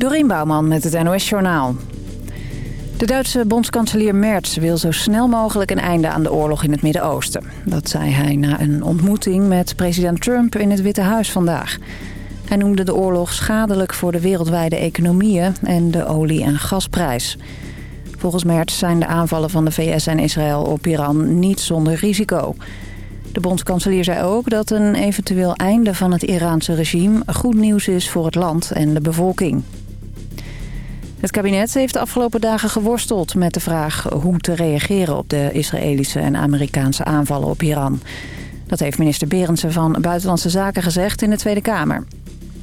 Dorien Bouwman met het NOS Journaal. De Duitse bondskanselier Merz wil zo snel mogelijk een einde aan de oorlog in het Midden-Oosten. Dat zei hij na een ontmoeting met president Trump in het Witte Huis vandaag. Hij noemde de oorlog schadelijk voor de wereldwijde economieën en de olie- en gasprijs. Volgens Merz zijn de aanvallen van de VS en Israël op Iran niet zonder risico. De bondskanselier zei ook dat een eventueel einde van het Iraanse regime goed nieuws is voor het land en de bevolking. Het kabinet heeft de afgelopen dagen geworsteld met de vraag hoe te reageren op de Israëlische en Amerikaanse aanvallen op Iran. Dat heeft minister Berendsen van Buitenlandse Zaken gezegd in de Tweede Kamer.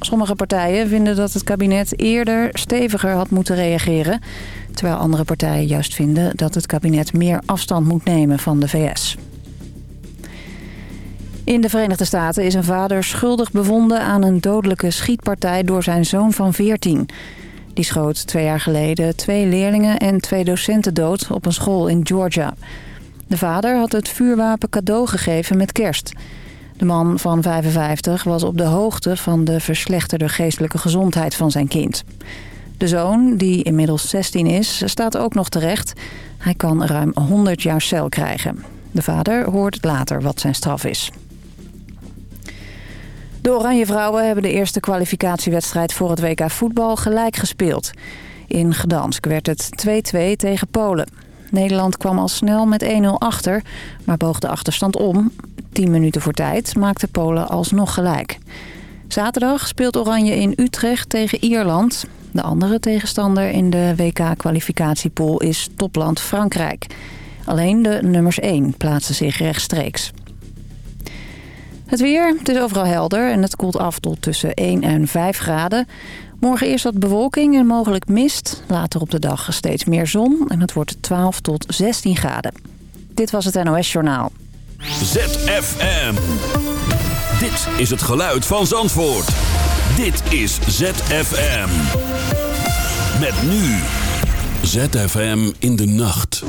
Sommige partijen vinden dat het kabinet eerder steviger had moeten reageren... terwijl andere partijen juist vinden dat het kabinet meer afstand moet nemen van de VS. In de Verenigde Staten is een vader schuldig bevonden aan een dodelijke schietpartij door zijn zoon van 14. Die schoot twee jaar geleden twee leerlingen en twee docenten dood op een school in Georgia. De vader had het vuurwapen cadeau gegeven met kerst. De man van 55 was op de hoogte van de verslechterde geestelijke gezondheid van zijn kind. De zoon, die inmiddels 16 is, staat ook nog terecht. Hij kan ruim 100 jaar cel krijgen. De vader hoort later wat zijn straf is. De Oranje Vrouwen hebben de eerste kwalificatiewedstrijd voor het WK voetbal gelijk gespeeld. In Gdansk werd het 2-2 tegen Polen. Nederland kwam al snel met 1-0 achter, maar boog de achterstand om. 10 minuten voor tijd maakte Polen alsnog gelijk. Zaterdag speelt Oranje in Utrecht tegen Ierland. De andere tegenstander in de WK-kwalificatiepool is topland Frankrijk. Alleen de nummers 1 plaatsen zich rechtstreeks. Het weer, het is overal helder en het koelt af tot tussen 1 en 5 graden. Morgen eerst wat bewolking en mogelijk mist. Later op de dag steeds meer zon en het wordt 12 tot 16 graden. Dit was het NOS Journaal. ZFM. Dit is het geluid van Zandvoort. Dit is ZFM. Met nu. ZFM in de nacht.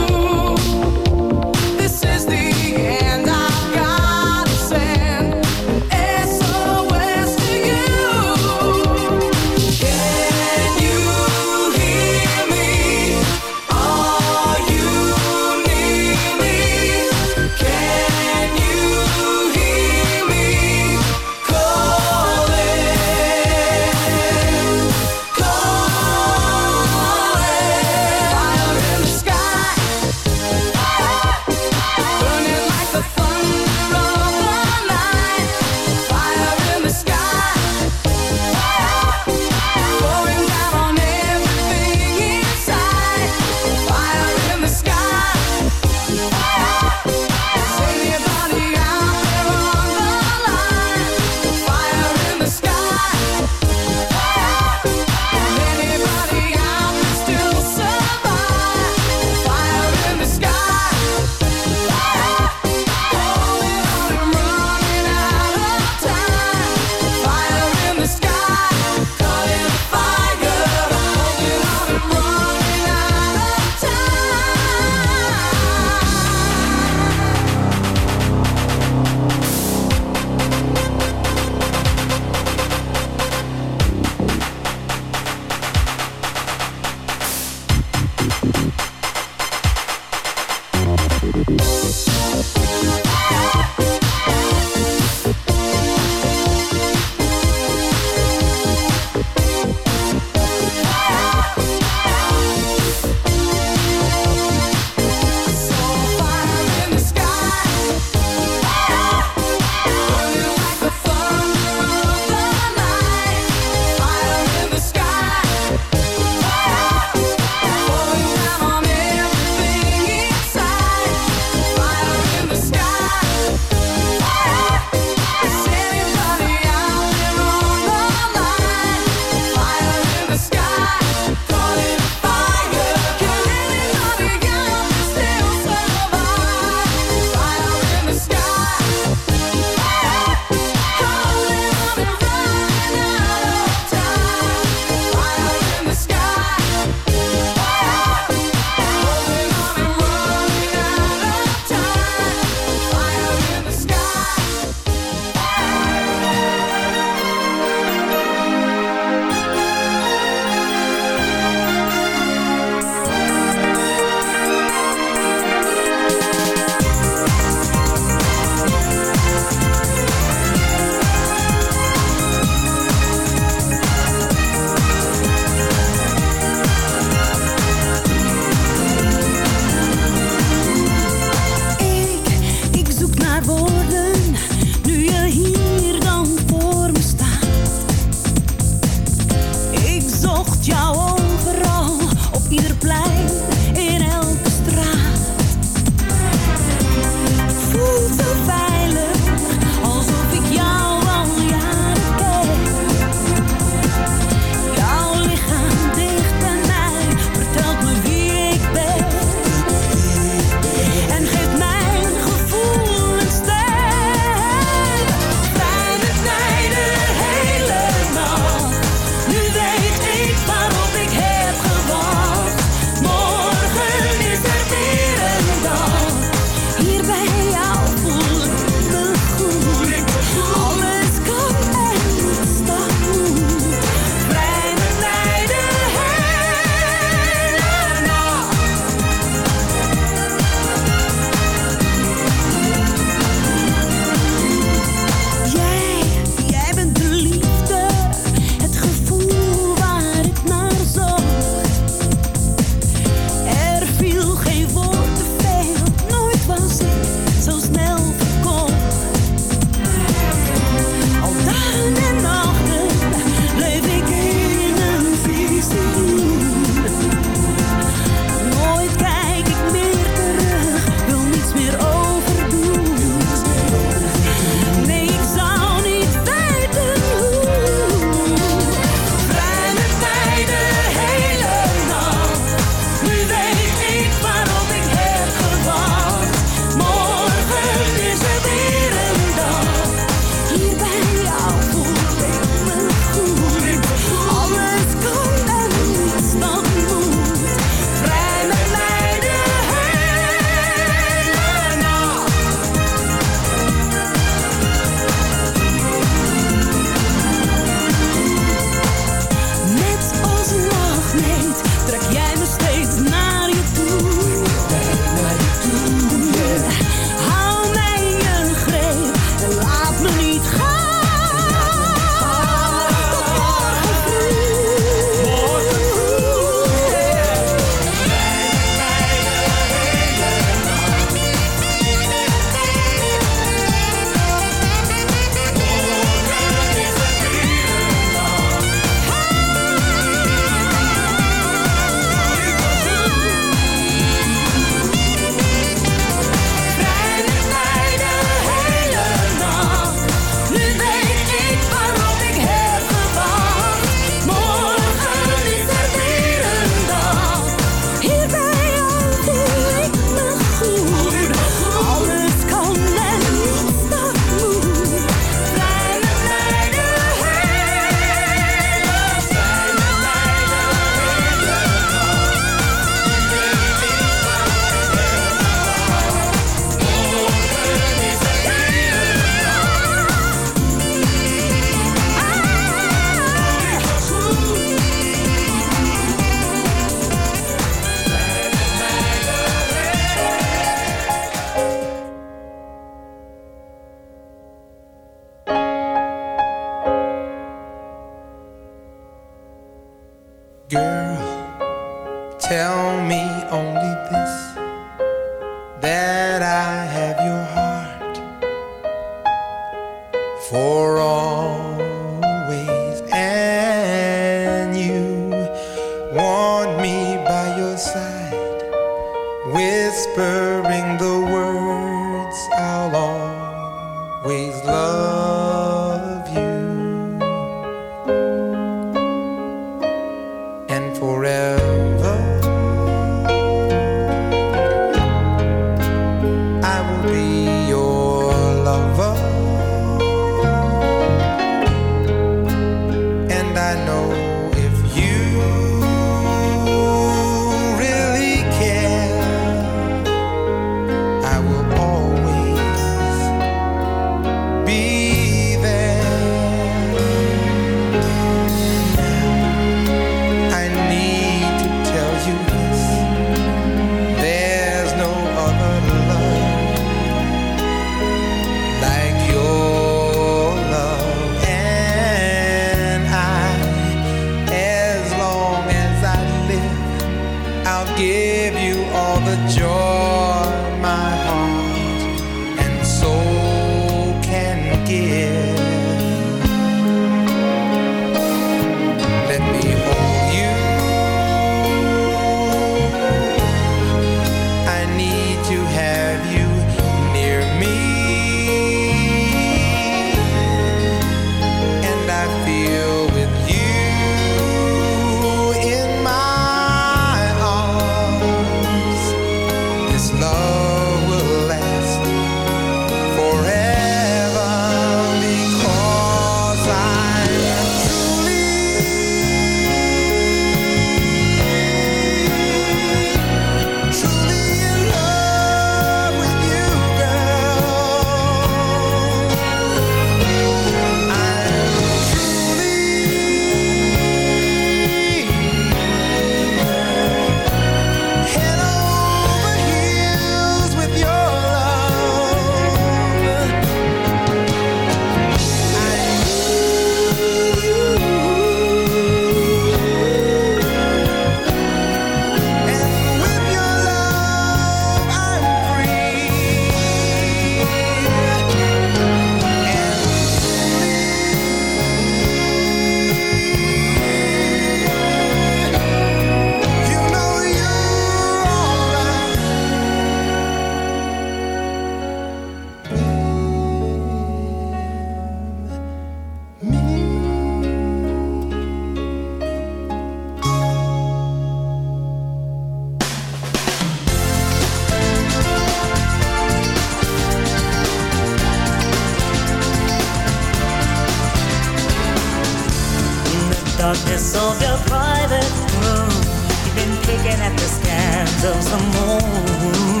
does the moon.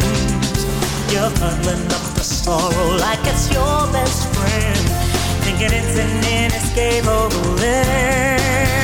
You're huddling up the sorrow like it's your best friend, thinking it's an inescapable end.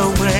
so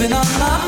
been on my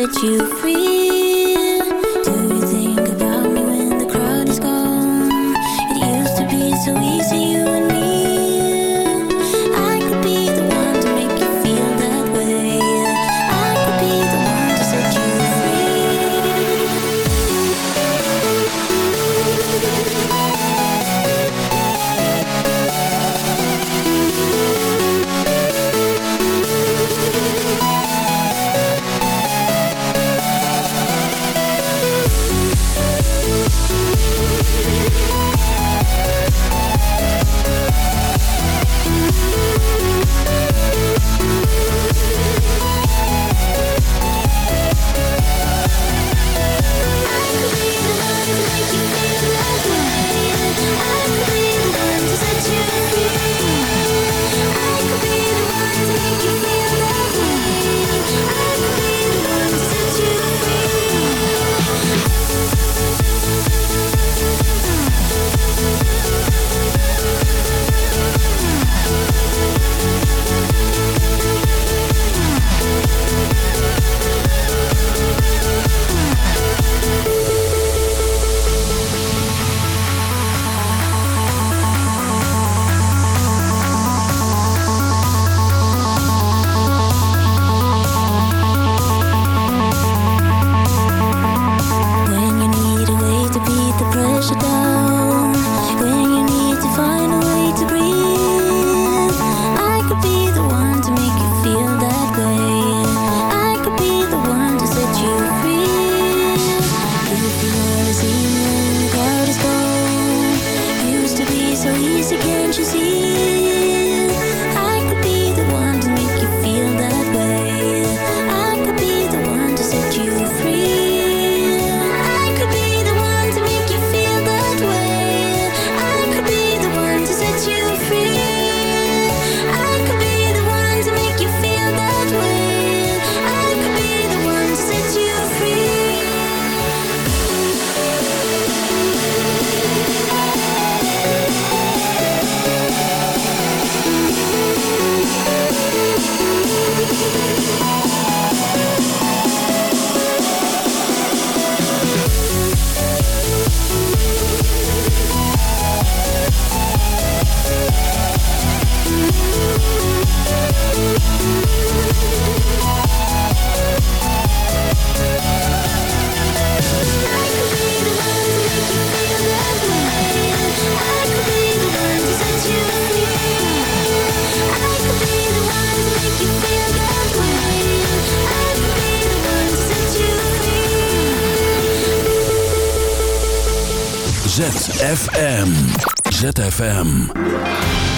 ZFM. ZFM. I know how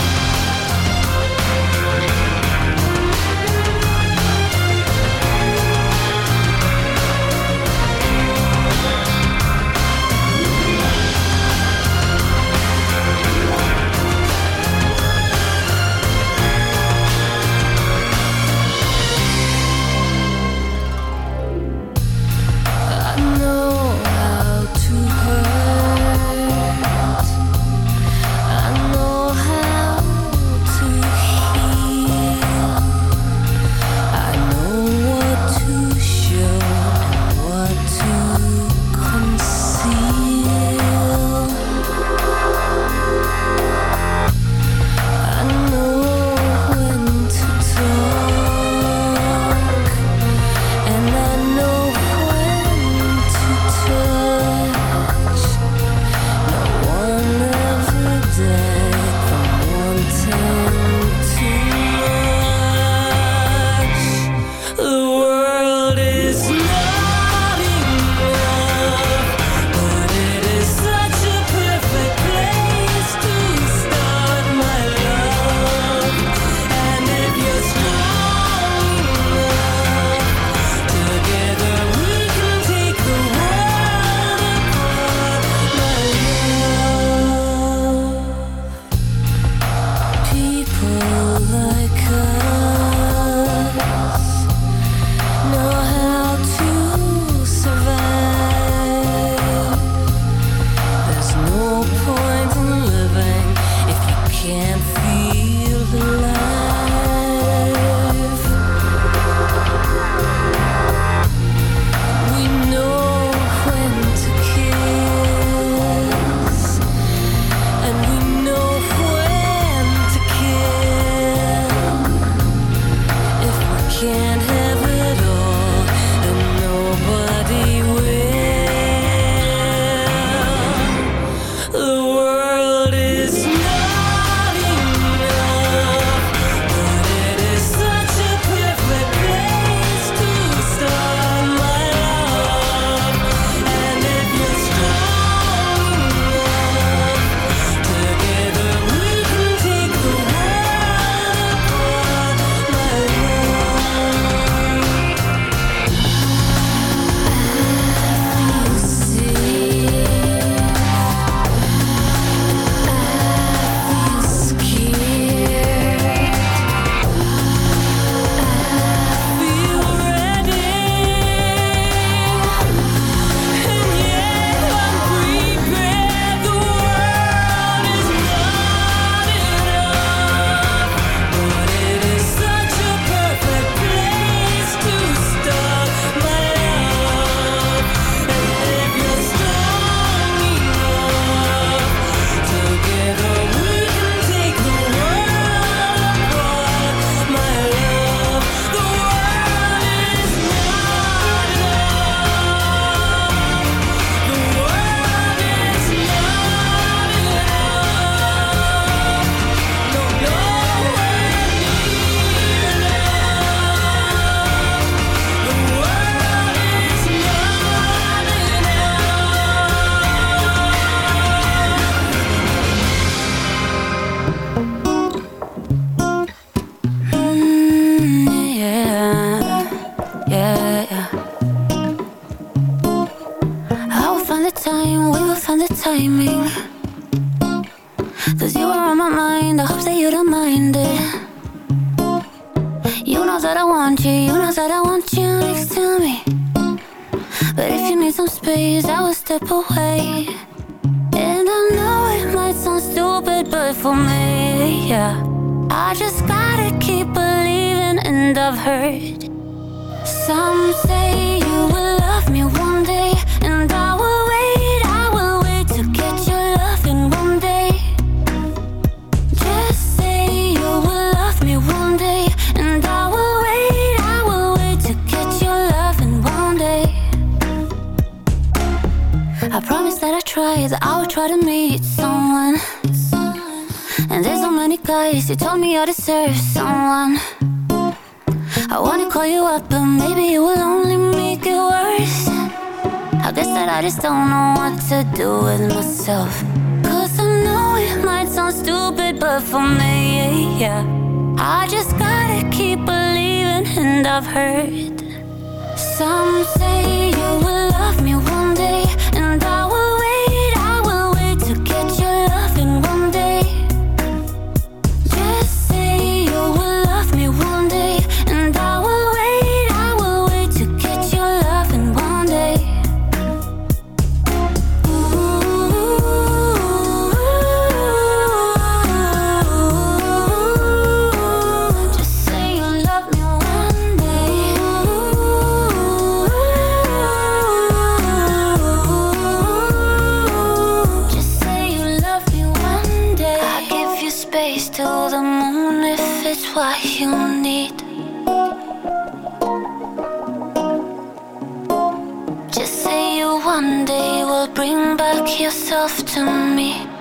yourself to me.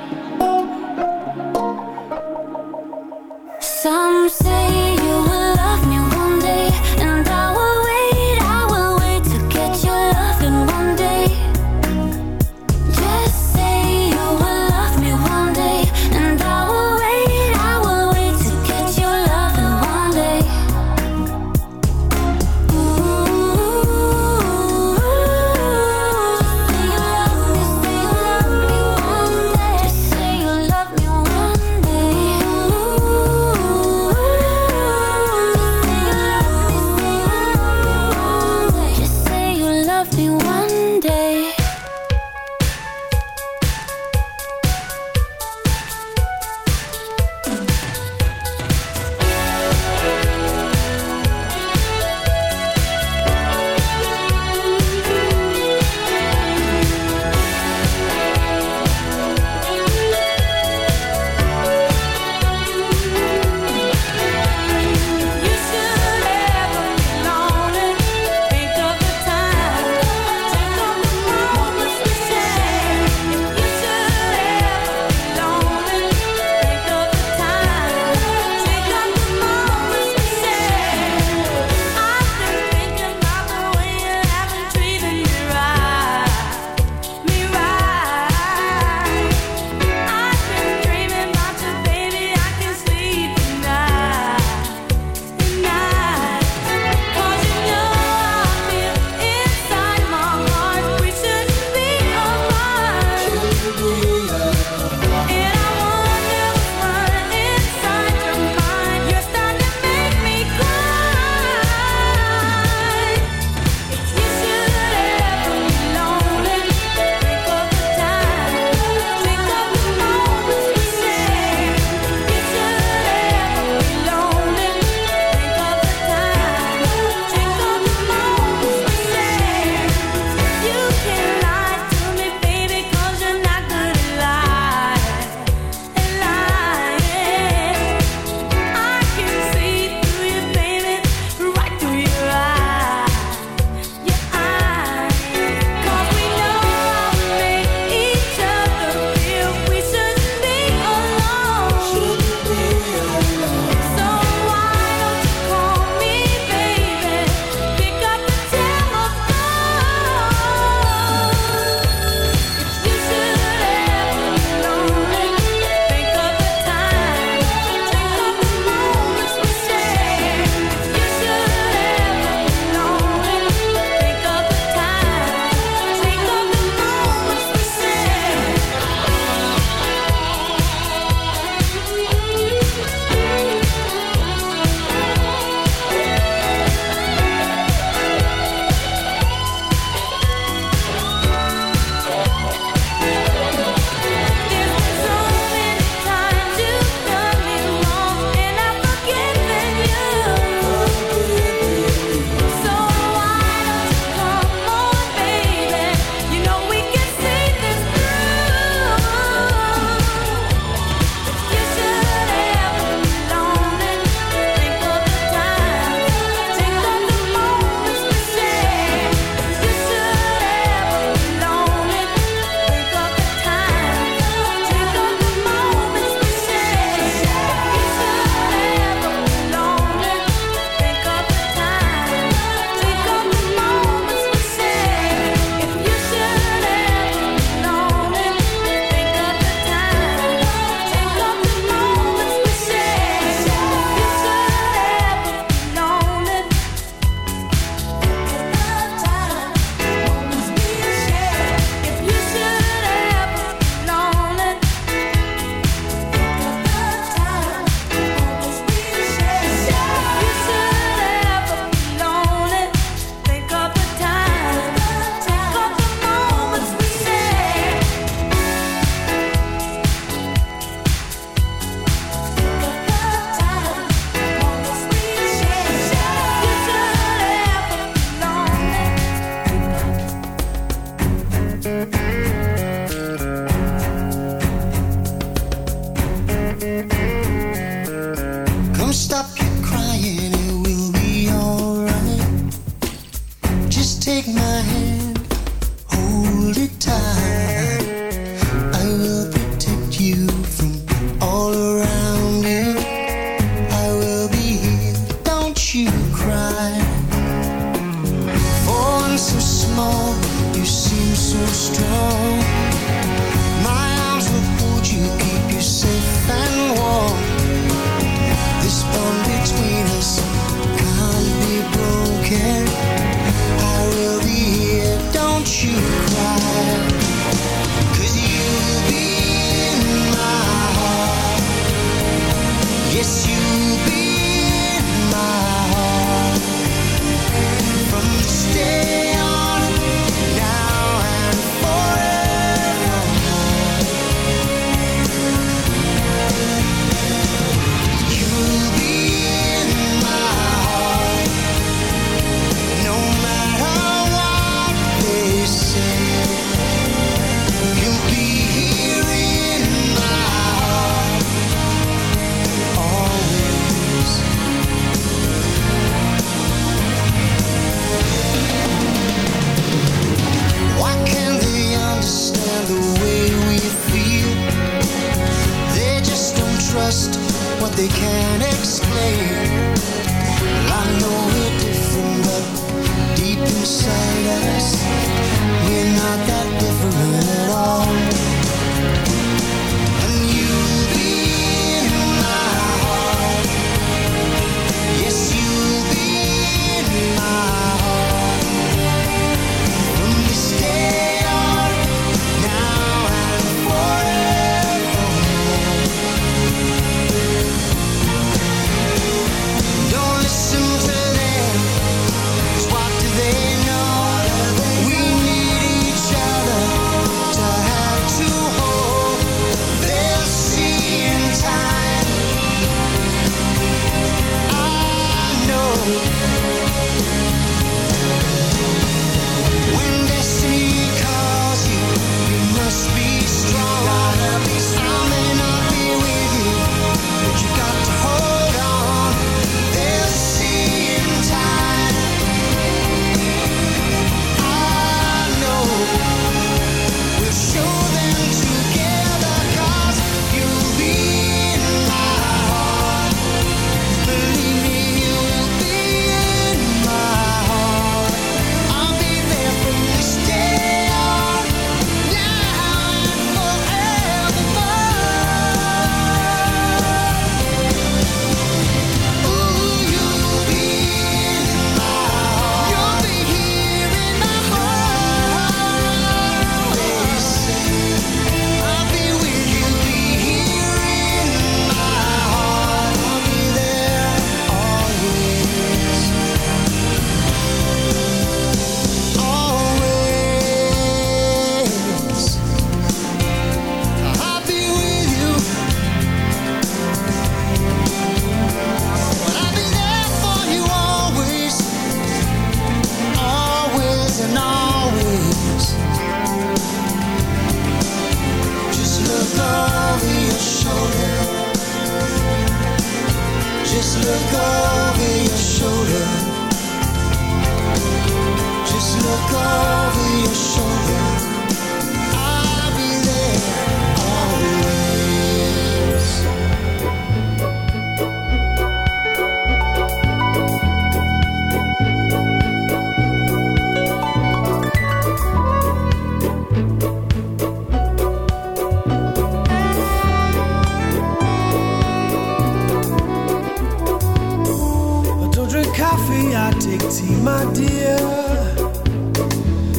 Take tea, my dear.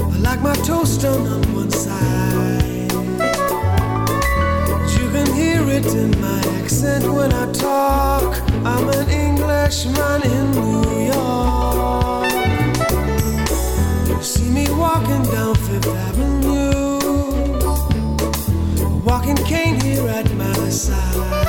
I like my toast done on one side. You can hear it in my accent when I talk. I'm an Englishman in New York. You See me walking down Fifth Avenue, walking cane here at my side.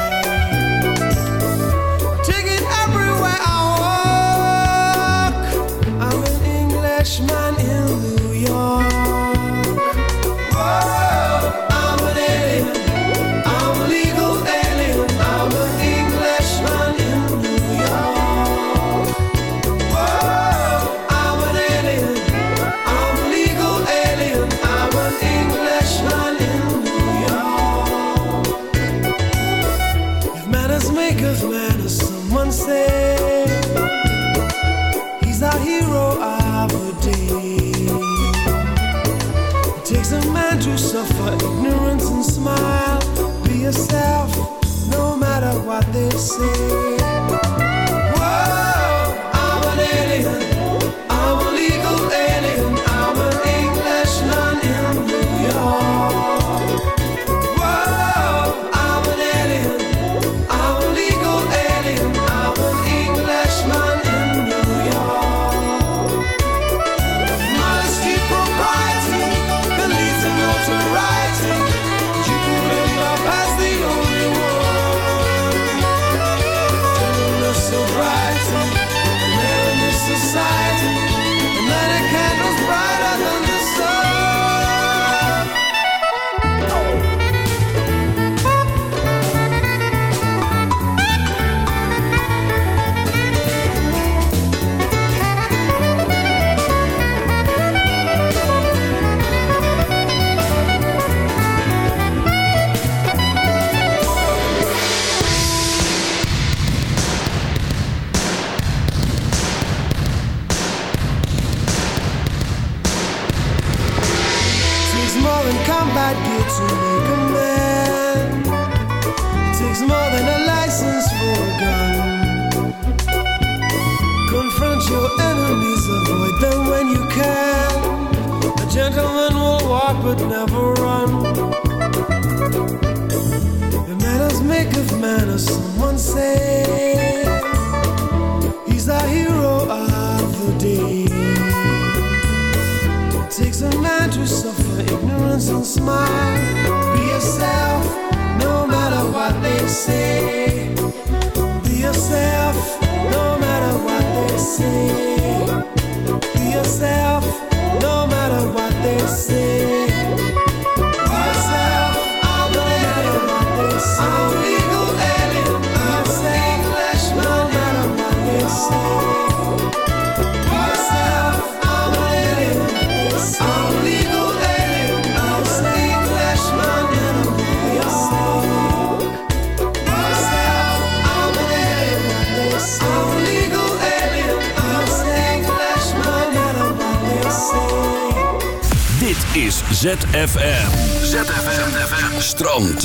você.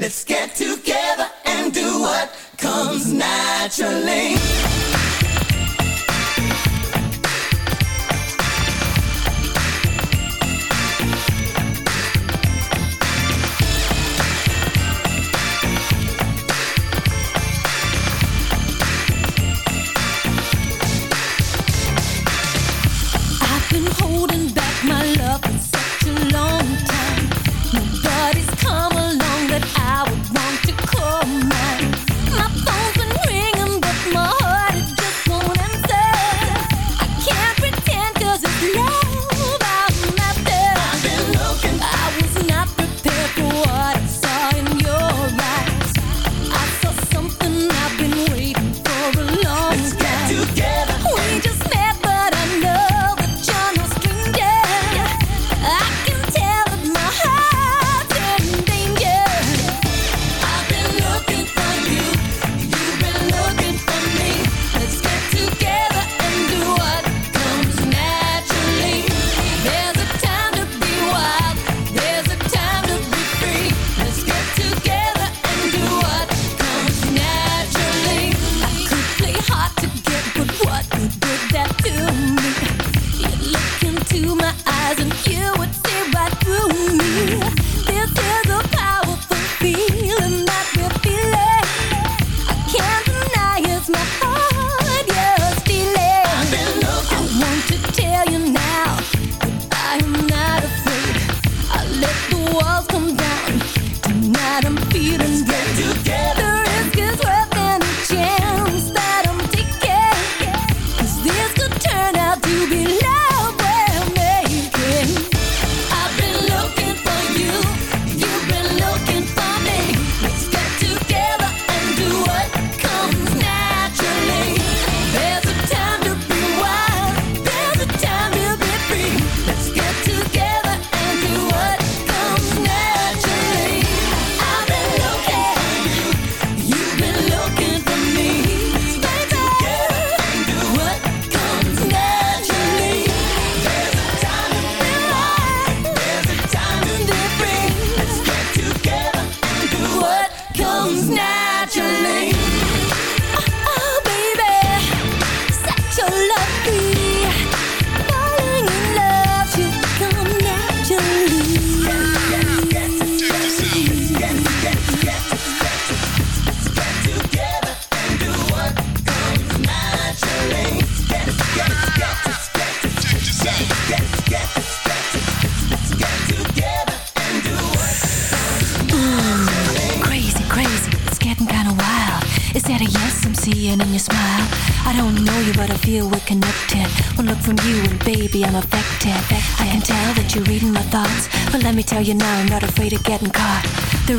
Let's get together and do what comes naturally.